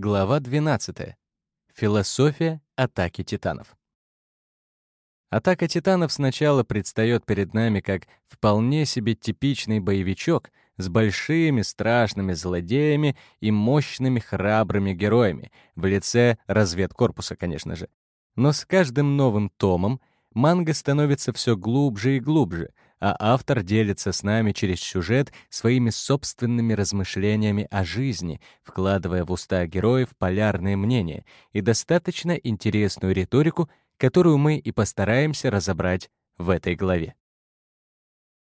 Глава 12. Философия атаки титанов. Атака титанов сначала предстает перед нами как вполне себе типичный боевичок с большими страшными злодеями и мощными храбрыми героями, в лице разведкорпуса, конечно же. Но с каждым новым томом манга становится все глубже и глубже, а автор делится с нами через сюжет своими собственными размышлениями о жизни, вкладывая в уста героев полярные мнения и достаточно интересную риторику, которую мы и постараемся разобрать в этой главе.